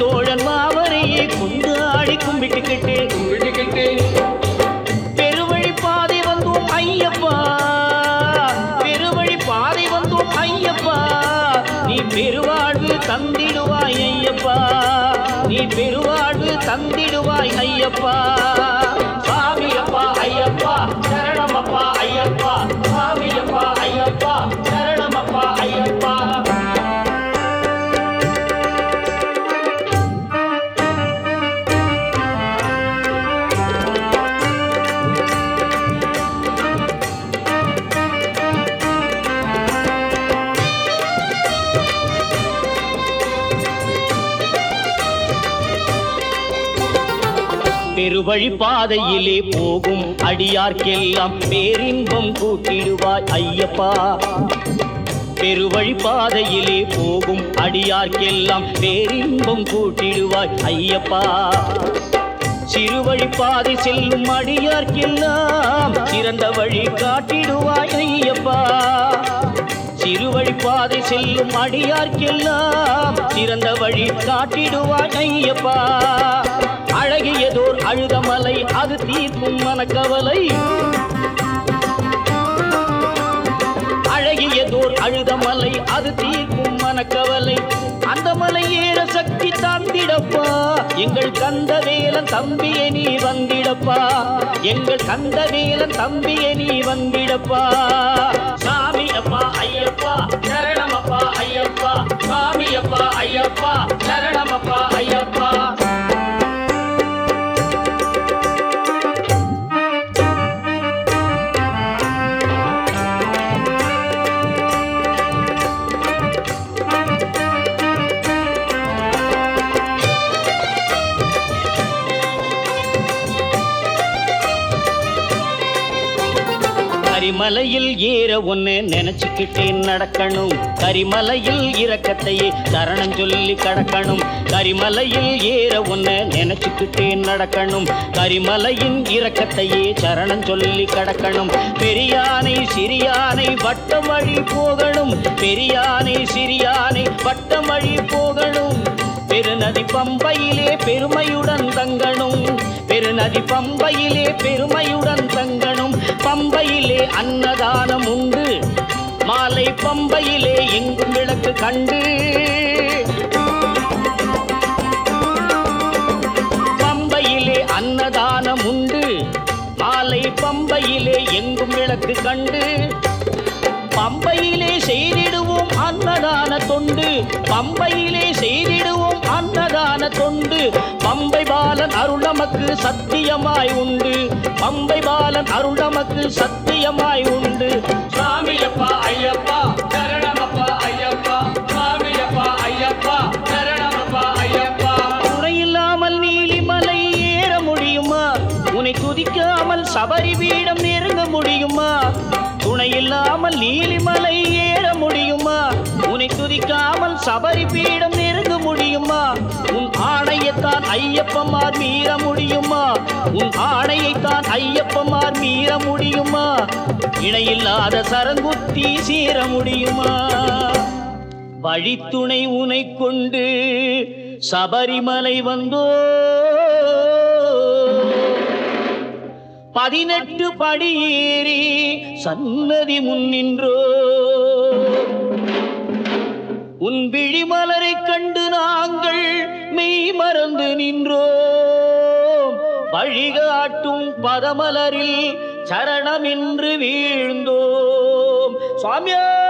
சோழன் மாவரையே கொண்டு ஆடி கும்பிட்டுக்கிட்டு கும்பிட்டுக்கிட்டு பெருவழி பாதை வந்தோம் ஐயப்பா. பெருவழி பாதை வந்தோம் ஐயப்பா. நீ பெருவாழ்வு தந்திடுவாய் ஐயப்பா. நீ பெருவாழ்வு தந்திடுவாய் ஐயப்பா. பெருவழி பாதையிலே போகும் அடியார்க்கெல்லாம் பேரின்பம் கூட்டிடுவாய் ஐயப்பா. பெருவழி பாதையிலே போகும் அடியார்க்கெல்லாம் பேரின்பம் கூட்டிடுவாய் ஐயப்பா. சிறுவழி பாதை செல்லும் அடியார்க்கெல்லாம் சிறந்த வழி காட்டிடுவாய் ஐயப்பா. சிறுவழி பாதை செல்லும் அடியார்க்கெல்லாம் சிறந்த வழி காட்டிடுவாய் ஐயப்பா. அழகியதோர் அழுதமலை அது தீர்க்கும் மனக்கவலை. அழகியதோர் அழுதமலை அது தீர்க்கும் மனக்கவலை. அந்த மலை ஏற சக்தி தந்திடப்பா. எங்கள் கந்தவேலன் தம்பியை நீ வந்திடப்பா. எங்கள் கந்தவேலன் தம்பியை நீ வந்திடப்பா. சாமி அப்பா ஐயப்பா சரணமப்பா ஐயப்பா. சாமி அப்பா ஐயப்பா. கரிமலையில் ஏற ஒன்னு நினைச்சுக்கிட்டே நடக்கணும். கரிமலையில் இறக்கத்தையே தரணம் சொல்லி கடக்கணும். கரிமலையில் ஏற ஒன்னு நினைச்சுக்கிட்டே நடக்கணும். கரிமலையின் இறக்கத்தையே சரணம் சொல்லி கடக்கணும். பெரியானை சிறியானை வட்டம் வழி போகணும். பெரியானை சிறியானை வட்டம் வழி போகணும். பெருநதி பம்பையிலே பெருமையுடன் தங்கணும். பெருநதி பம்பையிலே பெருமையுடன் தங்கணும். அன்னதானம் உண்டு. மாலை பம்பையிலே எங்கும் விளக்கு கண்டு. பம்பையிலே அன்னதானம் உண்டு. மாலை பம்பையிலே எங்கும் விளக்கு கண்டு. பம்பையிலே செய்திடுவோம் அன்னதான தொண்டு. பம்பையிலே செய்திடுவோம் அன்னதான தொண்டு. பம்பை பாலன் அருள் நமக்கு சத்தியமாய் உண்டு. பம்பை பாலன் அருள் நமக்கு சத்தியமாய் உண்டு. சாமியப்பா ஐயப்பா சரணமப்பா ஐயப்பா. சாமியப்பா ஐயப்பா சரணமப்பா ஐயப்பா. துணையில்லாமல் நீலிமலை ஏற முடியுமா? உன்னை துதிக்காமல் சபரி பீடம் நெருங்க முடியுமா? துணையில்லாமல் நீலிமலை ஏற முடியுமா? உன்னை துதிக்காமல் சபரி பீடம் உன் ஆணையைத்தான் ஐயப்பமார் மீற முடியுமா? உன் ஆணையைத்தான் ஐயப்பமார் மீற முடியுமா? இணையில்லாத சரங்குத்தி சீர முடியுமா? வழித்துணை உனை கொண்டு சபரிமலை வந்தோ? பதினெட்டு படியேறி சன்னதி முன்னின்றோ? உன் விழிமலரை கண்டு நாங்கள் மெய் மறந்து நின்றோம். வழிகாட்டும் பதமலரில் சரணமின்று வீழ்ந்தோம். சுவாமியா!